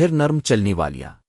پھر نرم چلنی والیاں۔